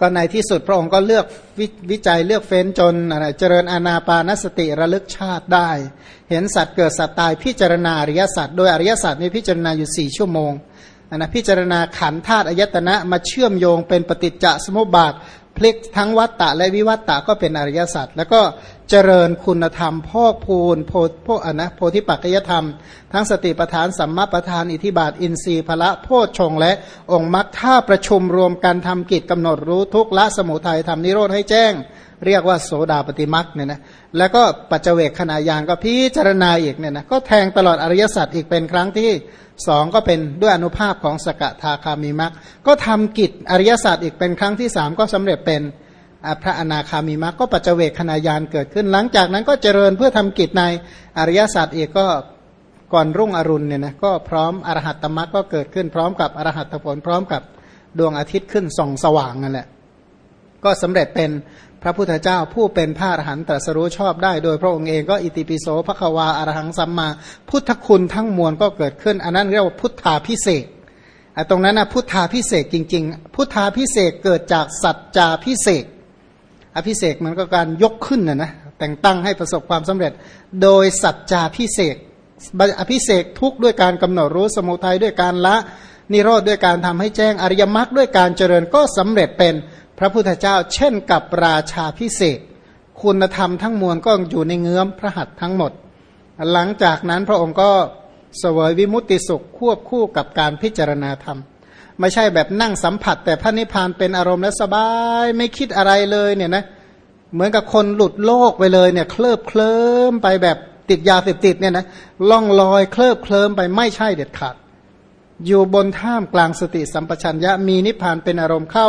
ก็ในที่สุดพระองค์ก็เลือกววิจัยเลือกเฟ้นจนอะไรเจริญอาณาปานสติระลึกชาติได้ เห็นสัตว์เกิดสัตว์ตายพิจารณาอริยสัจโดยอริยสัจนี้พิจารณาอยู่สี่ชั่วโมงนะพิจารณาขันธาตุอายตนะมาเชื่อมโยงเป็นปฏิจจสมุปบาทพลิกทั้งวัตตะและวิวัตตะก็เป็นอริยสัจแล้วก็ เจริญคุณธรรมพอกพูนโพพอนะโพธิปัจจยธรรม ทั้งสติปทานสัมมาปทานอิทิบาท อินทรีย์พละโพชงและองค์มรรคท่าประชุมรวมกันทำกิจกำหนดรู้ทุกละสมุทัยทำนิโรธให้แจ้ง เรียกว่าโสดาปฏิมักเนี่ยนะแล้วก็ปัจเจกขณะยานก็พิจารณาอีกเนี่ยนะก็แทงตลอดอริยสัจอีกเป็นครั้งที่สองก็เป็นด้วยอนุภาพของสกทาคามีมักก็ทำกิจอริยสัจอีกเป็นครั้งที่สามก็สำเร็จเป็น พระอนาคามีมักก็ปัจเจกขณะยานเกิดขึ้น หลังจากนั้นก็เจริญเพื่อทำกิจในอริยศาสัจอีกก็ก่อนรุ่งอรุณเนี่ยนะก็พร้อมอรหัตตมักก็เกิดขึ้นพร้อมกับอรหัตผลพร้อมกับดวงอาทิตย์ขึ้นส่องสว่างนั่นแหละก็สำเร็จเป็นพระพุทธเจ้าผู้เป็นพระอรหันตรัสรู้ชอบได้ โดยพระองค์เองก็อิติปิโสพระควาอรหังสัมมา พุทธคุณทั้งมวลก็เกิดขึ้น อันนั้นเรียกว่าพุทธาพิเศษตรงนั้นนะพุทธาพิเศษจริง ๆ พุทธาพิเศษเกิดจากสัจจาพิเศษ อภิเศกมันก็การยกขึ้นนะนะแต่งตั้งให้ประสบความสำเร็จ โดยสัจจาพิเศษอภิเศกทุกด้วยการกำหนดรู้สมุทัยด้วยการละนิโรธด้วยการทำให้แจ้งอริยมรรคด้วยการเจริญก็สำเร็จเป็นพระพุทธเจ้า เช่นกับราชาพิเศษคุณธรรมทั้งมวลก็อยู่ในเงื้อมพระหัตถ์ทั้งหมด หลังจากนั้นพระองค์ก็เสวยวิมุตติสุขควบคู่กับการพิจารณาธรรม ไม่ใช่แบบนั่งสัมผัส แต่พระนิพพานเป็นอารมณ์และสบายไม่คิดอะไรเลยเนี่ยนะเหมือนกับคนหลุดโลกไปเลยเนี่ย เคลิบเคลิ้มไปแบบติดยาเสพติดเนี่ยนะล่องลอยเคลิบเคลิ้มไปไม่ใช่เด็ดขาด อยู่บนท่ามกลางสติสัมปชัญญะมีนิพพานเป็นอารมณ์เข้า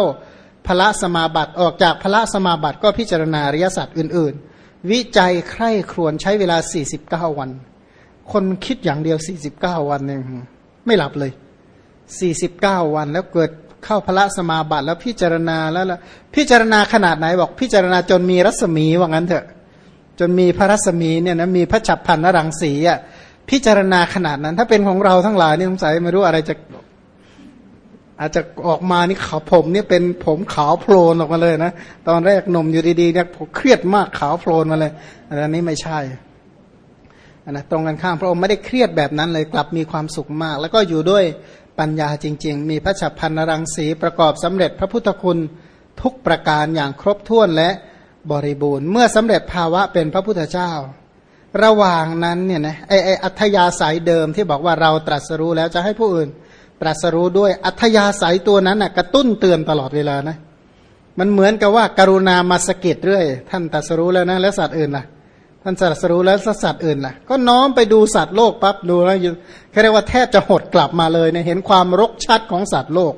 พระสมาบัติออกจากพระสมาบัติก็พิจารณาริยสัจอื่น ๆ วิจัยใคร่ครวญใช้เวลา 49 วัน คนคิดอย่างเดียว 49 วันเองไม่หลับเลย 49 วันแล้วเกิดเข้าพระสมาบัติแล้วพิจารณาแล้วล่ะพิจารณาขนาดไหนบอกพิจารณาจนมีรัศมีว่างั้นเถอะ จนมีพระรัศมีเนี่ยนะมีพระฉับพันนรังสีอะพิจารณาขนาดนั้น ถ้าเป็นของเราทั้งหลายนี่สงสัยไม่รู้อะไรจะอาจจะออกมานี่ขาวผมเนี่ยเป็นผมขาวโพลนออกมาเลยนะตอนแรกนมอยู่ดีๆเนี่ยผมเครียดมากขาวโพลนมาเลยอันนี้ไม่ใช่นะตรงกันข้ามพระองค์ไม่ได้เครียดแบบนั้นเลยกลับมีความสุขมาก แล้วก็อยู่ด้วย ปัญญาจริง ๆ มีพระฉับพันนรังสีประกอบสำเร็จพระพุทธคุณทุกประการอย่างครบถ้วนและบริบูรณ์ เมื่อสำเร็จภาวะเป็นพระพุทธเจ้า ระหว่างนั้นเนี่ยนะไอไออัธยาศัยเดิมที่บอกว่าเราตรัสรู้แล้วจะให้ผู้อื่น ตรัสรู้ด้วยอัธยาศัยตัวนั้นนะกระตุ้นเตือนตลอดเวลานะมันเหมือนกับว่าการุณามาสกิดเรื่อย ท่านตรัสรู้แล้วนะแล้วสัตว์อื่นล่ะานตรัสรู้แล้วสัตว์อื่นล่ะ ก็น้อมไปดูสัตว์โลกปั๊บดูแล้วเขาเรียกว่าแทบจะหดกลับมาเลยเนะเห็นความรกชัดของสัตว์โลก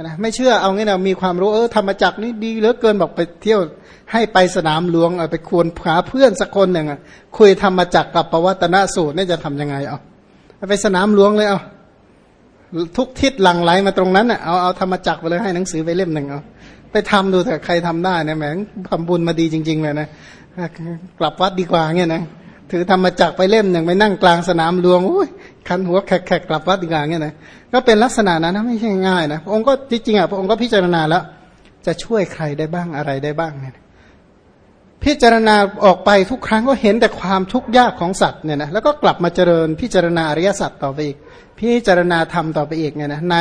นะไม่เชื่อเอางี้นะมีความรู้เออธรรมจักนี่ดีเหลือเกินบอกไปเที่ยวให้ไปสนามหลวงไปควรหาเพื่อนสักคนหนึ่งคุยธรรมจักกับประวัตนสูตรนี่จะทํำยังไงเอาไปสนามหลวงเลยเอาทุกทิศหลังไหลมาตรงนั้นอะเอาเอาธรรมจักไปเลยให้หนังสือไปเล่มหนึ่งเอาไปทำดูแต่ใครทำได้เนี่ยแหมทำบุญมาดีจริง ๆ เลยนะ กลับวัดดีกว่าเงี้ยนะถือธรรมจักไปเล่มหนึ่งไปนั่งกลางสนามหลวงโอ้ยคันหัวแขกแขกลับวัดดีกว่าเงี้ยนะก็เป็นลักษณะนั้นนะไม่ใช่ง่ายนะพระองค์ก็จริงๆอะพระองค์ก็พิจารณาแล้ว จะช่วยใครได้บ้างอะไรได้บ้างเนี่ยพิจารณาออกไปทุกครั้งก็เห็นแต่ความทุกข์ยากของสัตว์เนี่ยนะแล้วก็กลับมาเจริญพิจารณาอริยสัจต่อไปอีก พิจารณาธรรมต่อไปอีกเนี่ยนะใน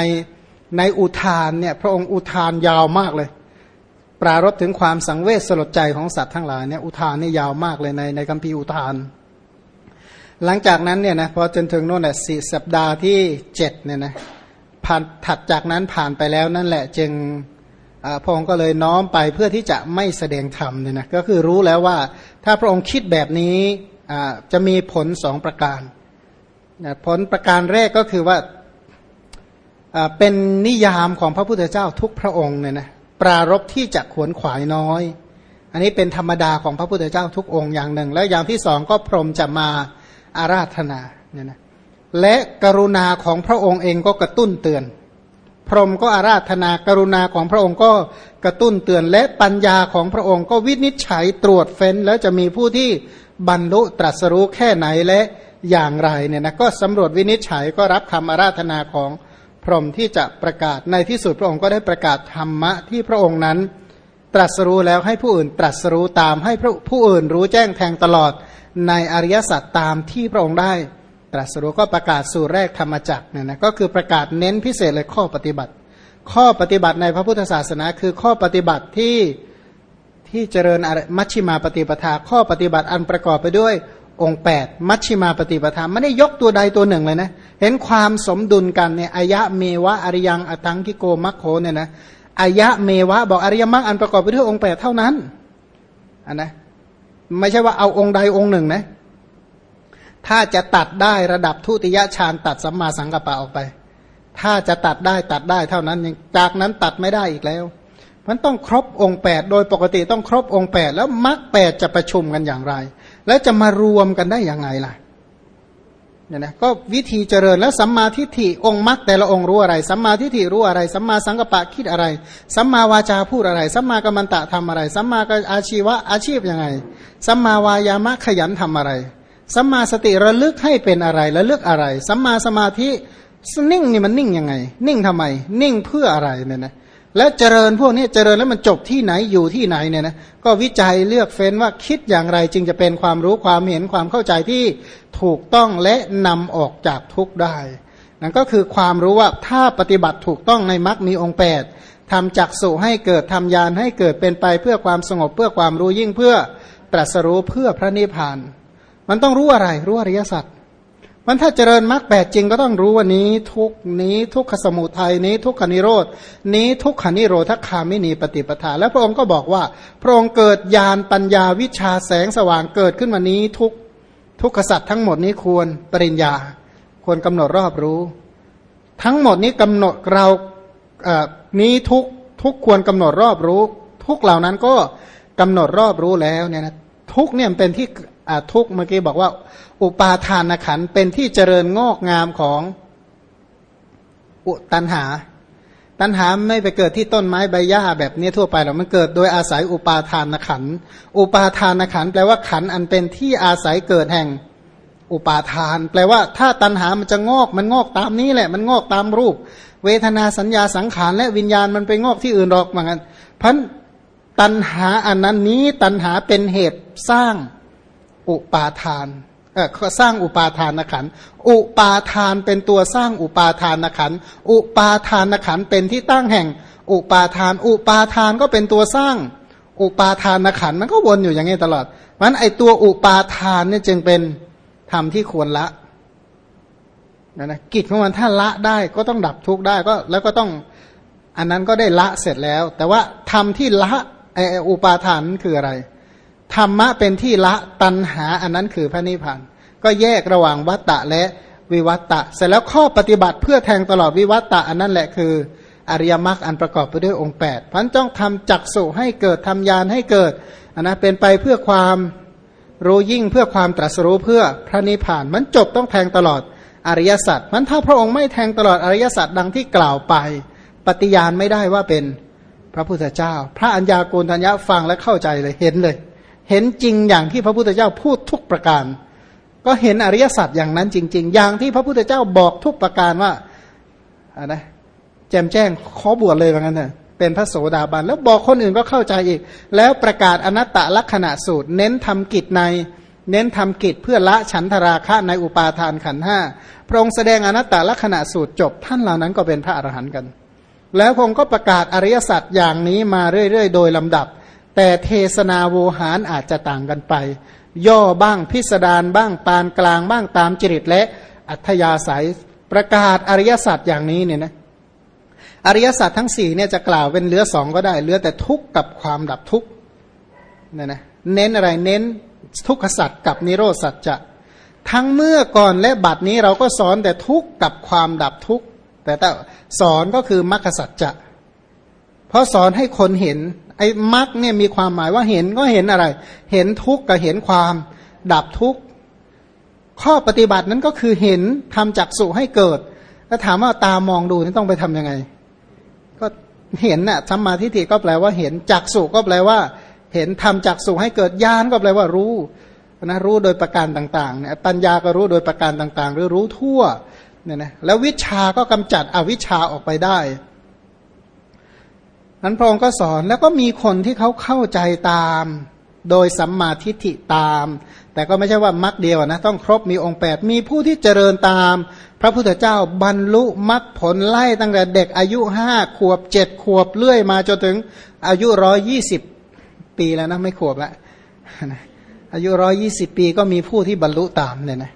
ในอุทานเนี่ยพระองค์อุทานยาวมากเลย ปรารบถึงความสังเวชสลดใจของสัตว์ทั้งหลายเนี่ยอุทานนี่ยาวมากเลยในในคัมภีร์อุทาน หลังจากนั้นเนี่ยนะพอจนถึงโน่นน่ะสี่สัปดาห์ที่เจ็ดเนี่ยนะผ่านถัดจากนั้นผ่านไปแล้วนั่นแหละจึงพระองค์ก็เลยน้อมไปเพื่อที่จะไม่แสดงธรรมเนี่ยนะก็คือรู้แล้วว่าถ้าพระองค์คิดแบบนี้จะมีผลสองประการผลประการแรกก็คือว่าเป็นนิยามของพระพุทธเจ้าทุกพระองค์เนี่ยนะ ปรารบที่จะขวนขวายน้อย อันนี้เป็นธรรมดาของพระพุทธเจ้าทุกองค์อย่างหนึ่ง แล้วอย่างที่สองก็พรหมจะมาอาราธนาเนี่ยนะและกรุณาของพระองค์เองก็กระตุ้นเตือน พรหมก็อาราธนากรุณาของพระองค์ก็กระตุ้นเตือน และปัญญาของพระองค์ก็วินิจฉัยตรวจเฟ้น แล้วจะมีผู้ที่บรรลุตรัสรู้แค่ไหนและอย่างไรเนี่ยนะก็สำรวจวินิจฉัยก็รับคำอาราธนาของพ พรหมที่จะประกาศในที่สุดพระองค์ก็ได้ประกาศธรรมะที่พระองค์นั้น ตรัสรู้แล้วให้ผู้อื่นตรัสรู้ตามให้ผู้อื่นรู้แจ้งแทงตลอดในอริยสัจตามที่พระองค์ได้ ตรัสรู้ก็ประกาศสู่แรกธรรมจักเนี่ยนะก็คือประกาศเน้นพิเศษเลยข้อปฏิบัติ ข้อปฏิบัติในพระพุทธศาสนา คือข้อปฏิบัติที่ที่เจริญมัชชิมาปฏิปทาข้อปฏิบัติอันประกอบไปด้วย องค์ 8 มัชชิมาปฏิปทาไม่ได้ยกตัวใดตัวหนึ่งเลยนะ เห็นความสมดุลกันเนี่ยอายะเมวะอริยังอตังกิโกมัคโคเนี่ยนะอายะเมวะบอกอริยมรรคอันประกอบไปด้วยองค์แปดเท่านั้นอันนะไม่ใช่ว่าเอาองค์ใดองค์หนึ่งนะ ถ้าจะตัดได้ระดับทุติยฌานตัดสัมมาสังกัปปะออกไป ถ้าจะตัดได้ตัดได้เท่านั้นจากนั้นตัดไม่ได้อีกแล้วมันต้องครบองค์แปดโดยปกติต้องครบองค์แปดแล้วมรรคแปดจะประชุมกันอย่างไร แล้วจะมารวมกันได้ยังไงล่ะเนี่ยนะก็วิธีเจริญแล้วสัมมาทิฏฐิองค์มรรคแต่ละองค์รู้อะไรสัมมาทิฏฐิรู้อะไรสัมมาสังกปะคิดอะไรสัมมาวาจาพูดอะไรสัมมากัมมันตะทำอะไรสัมมาอาชีวะอาชีพยังไงสัมมาวายามะขยันทำอะไรสัมมาสติระลึกให้เป็นอะไรระลึกอะไรสัมมาสมาธินิ่งนี่มันนิ่งยังไง นิ่งทำไม นิ่งเพื่ออะไรเนี่ยนะ แล้วเจริญพวกนี้เจริญแล้วมันจบที่ไหนอยู่ที่ไหนเนี่ยนะก็วิจัยเลือกเฟ้นว่าคิดอย่างไรจึงจะเป็นความรู้ความเห็นความเข้าใจที่ถูกต้องและนำออกจากทุกข์ได้นั่นก็คือความรู้ว่าถ้าปฏิบัติถูกต้องในมรรคมีองค์แปดทำจักสุให้เกิดทำยานให้เกิดเป็นไปเพื่อความสงบเพื่อความรู้ยิ่งเพื่อตรัสรู้เพื่อพระนิพพาน มันต้องรู้อะไรรู้อริยสัจ มันถ้าเจริญมรรคแปดจริงก็ต้องรู้ว่านี้ทุกนี้ทุกขสมุทัยนี้ ทุกขนิโรดนี้ทุกขนิโรธคามินีปฏิปทา แล้วพระองค์ก็บอกว่า พระองค์เกิดญาณปัญญาวิชาแสงสว่างเกิดขึ้นมานี้ทุกทุกขสัตว์ทั้งหมดนี้ควรปริญญา ควรกำหนดรอบรู้ ทั้งหมดนี้กำหนดเราเอ่อนี้ทุกทุกควรกำหนดรอบรู้ ทุกเหล่านั้นก็กำหนดรอบรู้แล้วเนี่ยนะทุกเนี่ยเป็นที่ ทุกเมื่อกี้บอกว่า อุปาทานขันเป็นที่เจริญงอกงามของอุตันหา ตันหาไม่ไปเกิดที่ต้นไม้ใบหญ้าแบบนี้ทั่วไปหรอกมันเกิดโดยอาศัยอุปาทานขันอุปาทานขันแปลว่าขันอันเป็นที่อาศัยเกิดแห่งอุปาทาน แปลว่าถ้าตันหามันจะงอกมันงอกตามนี้แหละ มันงอกตามรูป เวทนาสัญญาสังขารและวิญญาณมันไปงอกที่อื่นหรอกเหมือนกันพันตันหาอันนั้นนี้ตันหาเป็นเหตุสร้าง อุปาทานเออสร้างอุปาทานขันอุปาทานเป็นตัวสร้างอุปาทานขันอุปาทานขันเป็นที่ตั้งแห่ง อุปาทาน อุปาทานก็เป็นตัวสร้างอุปาทานขันมันก็วนอยู่อย่างนี้ตลอดมันไอตัวอุปาทานเนี่ยจึงเป็นธรรมที่ควรละนะนะกิจของมันถ้าละได้ก็ต้องดับทุกข์ได้ก็แล้วก็ต้องอันนั้นก็ได้ละเสร็จแล้ว แต่ว่าธรรมที่ละไออุปาทานคืออะไร ธรรมะเป็นที่ละตัณหาอันนั้นคือพระนิพพานก็แยกระหว่างวัตตะและวิวัตตะ เสร็จแล้วข้อปฏิบัติเพื่อแทงตลอดวิวัตตะอันนั้นแหละคือ อริยมรรคอันประกอบไปด้วยองค์8พันจ้องทำจักสุให้เกิดทำยานให้เกิดอันนั้นเป็นไปเพื่อความรู้ยิ่งเพื่อความตรัสรู้เพื่อพระนิพพาน มันจบต้องแทงตลอดอริยสัจมันถ้าพระองค์ไม่แทงตลอดอริยสัจดังที่กล่าวไป ปฏิญาณไม่ได้ว่าเป็นพระพุทธเจ้า พระัญญาโกณทัญญาฟังและเข้าใจเลยเห็นเลย เห็นจริงอย่างที่พระพุทธเจ้าพูดทุกประการ ก็เห็นอริยสัจอย่างนั้นจริง ๆ อย่างที่พระพุทธเจ้าบอกทุกประการว่าอะไรแจมแจ้งขอบวชเลยว่างั้นเถอะเป็นพระโสดาบัน แล้วบอกคนอื่นก็เข้าใจอีก แล้วประกาศอนัตตลักษณะสูตร เน้นทำกิจในเน้นทำกิจเพื่อละฉันทราคะในอุปาทานขันห้าพระองค์แสดงอนัตตลักษณะสูตรจบ ท่านเหล่านั้นก็เป็นพระอรหันต์กัน แล้วพระองค์ก็ประกาศอริยสัจอย่างนี้มาเรื่อย ๆ โดยลำดับ แต่เทศนาโวหารอาจจะต่างกันไป ย่อบ้างพิสดารบ้างปานกลางบ้างตามจริตและอัธยาศัยประกาศอริยสัจอย่างนี้เนี่ยนะอริยสัจทั้งสี่เนี่ยจะกล่าวเป็นเหลือสองก็ได้เหลือแต่ทุกข์กับความดับทุกข์เนี่ยนะเน้นอะไรเน้นทุกขสัจกับนิโรสัจจะทั้งเมื่อก่อนและบัดนี้เราก็สอนแต่ทุกข์กับความดับทุกข์แต่แต่สอนก็คือมรรคสัจจะเพราะสอนให้คนเห็น ไอ้มรรคเนี่ยมีความหมายว่าเห็นก็เห็นอะไร เห็นทุกข์กับเห็นความ ดับทุกข์ข้อปฏิบัตินั้นก็คือเห็นทำจักสุให้เกิด แล้วถามว่าตามองดูนี่ต้องไปทํำยังไง ก็เห็นน่ะสัมมาทิฏฐิก็แปลว่าเห็นจักสุก็แปลว่า เห็นทำจักสุให้เกิดญาณก็แปลว่ารู้นะรู้โดยประการต่างๆเนี่ยปัญญาก็รู้โดยประการต่างๆ หรือรู้ทั่วเนี่ยนะแล้ววิชาก็กำจัดอวิชาออกไปได้ นั้นพระองค์ก็สอนแล้วก็มีคนที่เขาเข้าใจตาม โดยสัมมาทิฏฐิตาม แต่ก็ไม่ใช่ว่ามักเดียวนะต้องครบมีองค์แปดมีผู้ที่เจริญตาม พระพุทธเจ้าบรรลุมรรคผลไล่ตั้งแต่เด็กอายุห้าขวบเจ็ดขวบเลื่อยมาจนถึงอายุร้อยี่สิบปีแล้วนะไม่ขวบล้วอายุร้อยี่สิบปีก็มีผู้ที่บรรลุตามเนี่ยนะ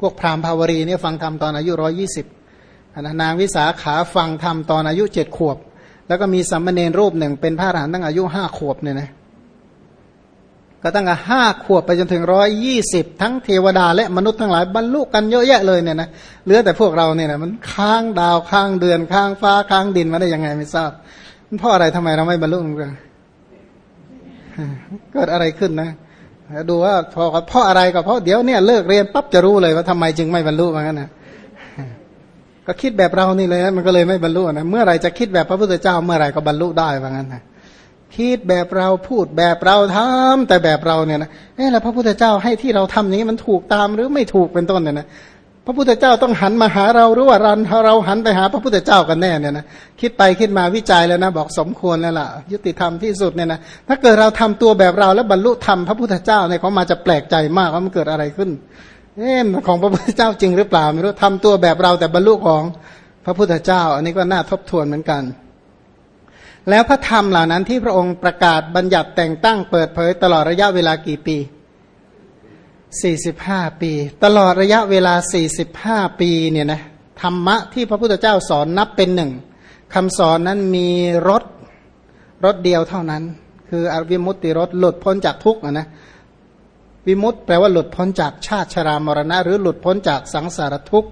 พวกพราหมณ์ภาวรีเนี่ยฟังธรรมตอนอายุร้อยี่สิบนางวิสาขาฟังธรรมตอนอายุเจ็ดขวบ แล้วก็มีสัมมาเนรรูปหนึ่งเป็นพระอรหันต์ตั้งอายุห้าขวบเนี่ยนะก็ตั้งแต่ห้าขวบไปจนถึงร้อยยี่สิบทั้งเทวดาและมนุษย์ทั้งหลายบรรลุกันเยอะแยะเลยเนี่ยนะเหลือแต่พวกเราเนี่ยนะมันค้างดาวค้างเดือนค้างฟ้าค้างดินมาได้ยังไงไม่ทราบ มันเพราะอะไรทำไมเราไม่บรรลุกันเกิดอะไรขึ้นนะดูว่าพอเพราะอะไรก็เพราะเดี๋ยวเนี่ยเลิกเรียนปั๊บจะรู้เลยว่าทำไมจึงไม่บรรลุเหมือนกันนะ ก็คิดแบบเรานี่เลยมันก็เลยไม่บรรลุนะเมื่อไรจะคิดแบบพระพุทธเจ้าเมื่อไรก็บรรลุได้ว่างั้นนะคิดแบบเราพูดแบบเราทำแต่แบบเราเนี่ยนะเอ๊ะแล้วพระพุทธเจ้าให้ที่เราทำนี้มันถูกตามหรือไม่ถูกเป็นต้นเนี่ยนะพระพุทธเจ้าต้องหันมาหาเราหรือว่ารันเราหันไปหาพระพุทธเจ้ากันแน่เนี่ยนะคิดไปคิดมาวิจัยแล้วนะบอกสมควรแล้วล่ะ ยุติธรรมที่สุดเนี่ยนะถ้าเกิดเราทำตัวแบบเราแล้วบรรลุธรรมพระพุทธเจ้าเนี่ยเขามาจะแปลกใจมากว่ามันเกิดอะไรขึ้น เอ๊ะของพระพุทธเจ้าจริงหรือเปล่า ไม่รู้ทำตัวแบบเราแต่บรรลุของพระพุทธเจ้า อันนี้ก็น่าทบทวนเหมือนกัน แล้วพระธรรมเหล่านั้นที่พระองค์ประกาศบัญญัติแต่งตั้งเปิดเผย ตลอดระยะเวลากี่ปี 45 ปี ตลอดระยะเวลา 45 ปีเนี่ยนะธรรมะที่พระพุทธเจ้าสอนนับเป็นหนึ่งคำสอนนั้นมีรถรถเดียวเท่านั้น คืออวิมุตติรถหลุดพ้นจากทุกข์นะ วิมุตต์แปลว่าหลุดพ้นจากชาติชรามรณะ หรือหลุดพ้นจากสังสารทุกข์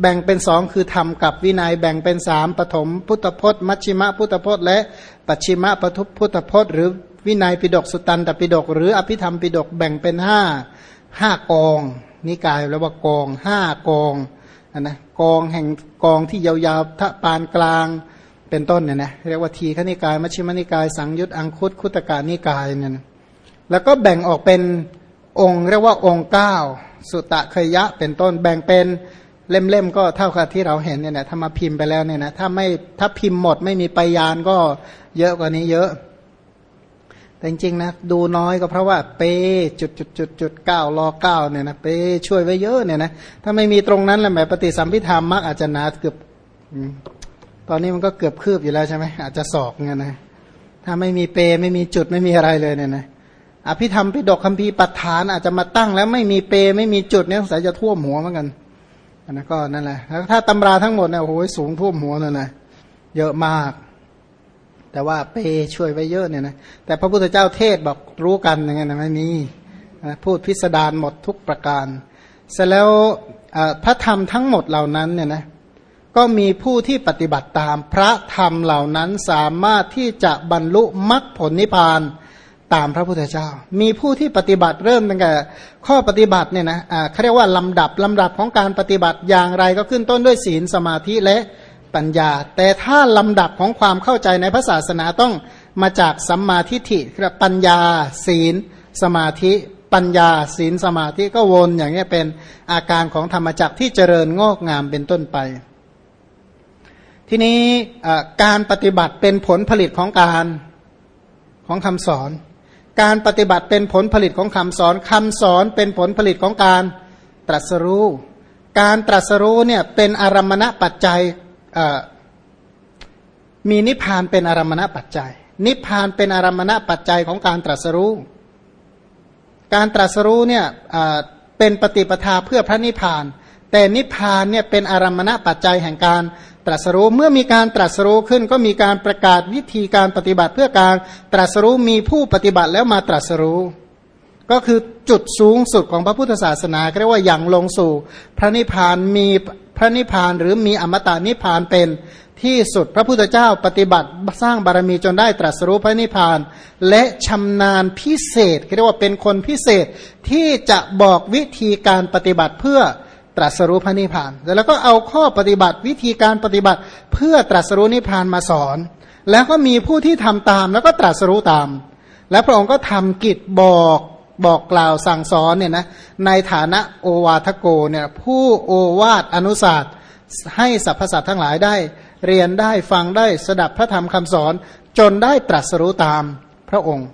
แบ่งเป็นสองคือธรรมกับวินัย แบ่งเป็นสามปฐมพุทธพจน์ มัชชิมะพุทธพจน์และปัจฉิมะปทุพุทธพจน์ หรือวินัยปิดกสุตันตปิดกหรืออภิธรรมปิดกแบ่งเป็นห้าห้ากอง นิกายแล้วว่ากองห้ากองนนะกองแห่งกองที่ยาวๆทะปานกลางเป็นต้นเนี่ยนะเรียกว่าทีขณิกายมัชฌิมนิกาย สังยุตอังคุตคุตกานิกายเนี่ยนะแล้วก็แบ่งออกเป็น องค์เรียกว่าองค์เก้าสุตะเคยยะเป็นต้นแบ่งเป็นเล่มๆก็เท่ากับที่เราเห็นเนี่ยนะถ้ามาพิมพ์ไปแล้วเนี่ยนะถ้าไม่ถ้าพิมพ์หมดไม่มีปยานก็เยอะกว่านี้เยอะ แต่จริงๆนะดูน้อยก็เพราะว่าเปจุดจุดจุดจุดเก้ารอเก้าเนี่ยนะเปช่วยไว้เยอะเนี่ยนะถ้าไม่มีตรงนั้นแหละแหมปฏิสัมพิธามมักอาจจะหนาเกือบตอนนี้มันก็เกือบคืบอยู่แล้วใช่ไหมอาจจะสอกเงี้ยนะถ้าไม่มีเปไม่มีจุดไม่มีอะไรเลยเนี่ยนะ อภิธรรมพิดกคัมภีร์ปัฏฐานอาจจะมาตั้งแล้วไม่มีเปไม่มีจุดเนี่ยสงสัยจะท่วมหัวเหมือนกันนนั้นก็นั่นแหละแล้วถ้าตำราทั้งหมดเนี่ยโอ้โหสูงท่วมหัวเลยนะเยอะมาก แต่ว่าเปช่วยไว้เยอะเนี่ยนะแต่พระพุทธเจ้าเทศบอกรู้กันอย่างเงี้ยนะไม่มีพูดพิสดารหมดทุกประการ เสร็จแล้วพระธรรมทั้งหมดเหล่านั้นเนี่ยนะก็มีผู้ที่ปฏิบัติตามพระธรรมเหล่านั้นสามารถที่จะบรรลุมรรคผลนิพพาน ตามพระพุทธเจ้า มีผู้ที่ปฏิบัติเริ่มตั้งแต่ข้อปฏิบัติเนี่ยนะเขาเรียกว่าลำดับลำดับของการปฏิบัติอย่างไรก็ขึ้นต้นด้วยศีลสมาธิและปัญญา แต่ถ้าลำดับของความเข้าใจในพระศาสนาต้องมาจากสัมมาทิฏฐิคือปัญญา ศีล สมาธิ ปัญญา ศีลสมาธิก็วนอย่างนี้เป็นอาการของธรรมจักที่เจริญงอกงามเป็นต้นไป ทีนี้การปฏิบัติเป็นผลผลิตของการของคำสอน การปฏิบัติเป็นผลผลิตของคำสอนคำสอนเป็นผลผลิตของการตรัสรู้ การตรัสรู้เนี่ยเป็นอารมณปัจจัยมีนิพพานเป็นอารมณปัจจัย นิพพานเป็นอารมณปัจจัยของการตรัสรู้ การตรัสรู้เนี่ยเป็นปฏิปทาเพื่อพระนิพพาน แต่นิพพานเนี่ยเป็นอารมณปัจจัยแห่งการ ตรัสรู้เมื่อมีการตรัสรู้ขึ้นก็มีการประกาศวิธีการปฏิบัติเพื่อการตรัสรู้มีผู้ปฏิบัติแล้วมาตรัสรู้ ก็คือจุดสูงสุดของพระพุทธศาสนาเรียกว่าอย่างลงสู่ พระนิพพานมีพระนิพพานหรือมีอมตะนิพพานเป็นที่สุดพระพุทธเจ้าปฏิบัติสร้างบารมีจนได้ตรัสรู้พระนิพพาน และชำนาญพิเศษเรียกว่าเป็นคนพิเศษที่จะบอกวิธีการปฏิบัติเพื่อ ตรัสรู้พระนิพพาน แล้วก็เอาข้อปฏิบัติวิธีการปฏิบัติเพื่อตรัสรู้นิพพานมาสอน แล้วก็มีผู้ที่ทำตามแล้วก็ตรัสรู้ตาม และพระองค์ก็ทำกิจบอกบอกกล่าวสั่งสอนเนี่ยนะในฐานะโอวาทโกเนี่ยผู้โอวาทอนุศาสตร์ให้สรรพสัตว์ทั้งหลายได้ เรียนได้ฟังได้สดับพระธรรมคำสอนจนได้ตรัสรู้ตามพระองค์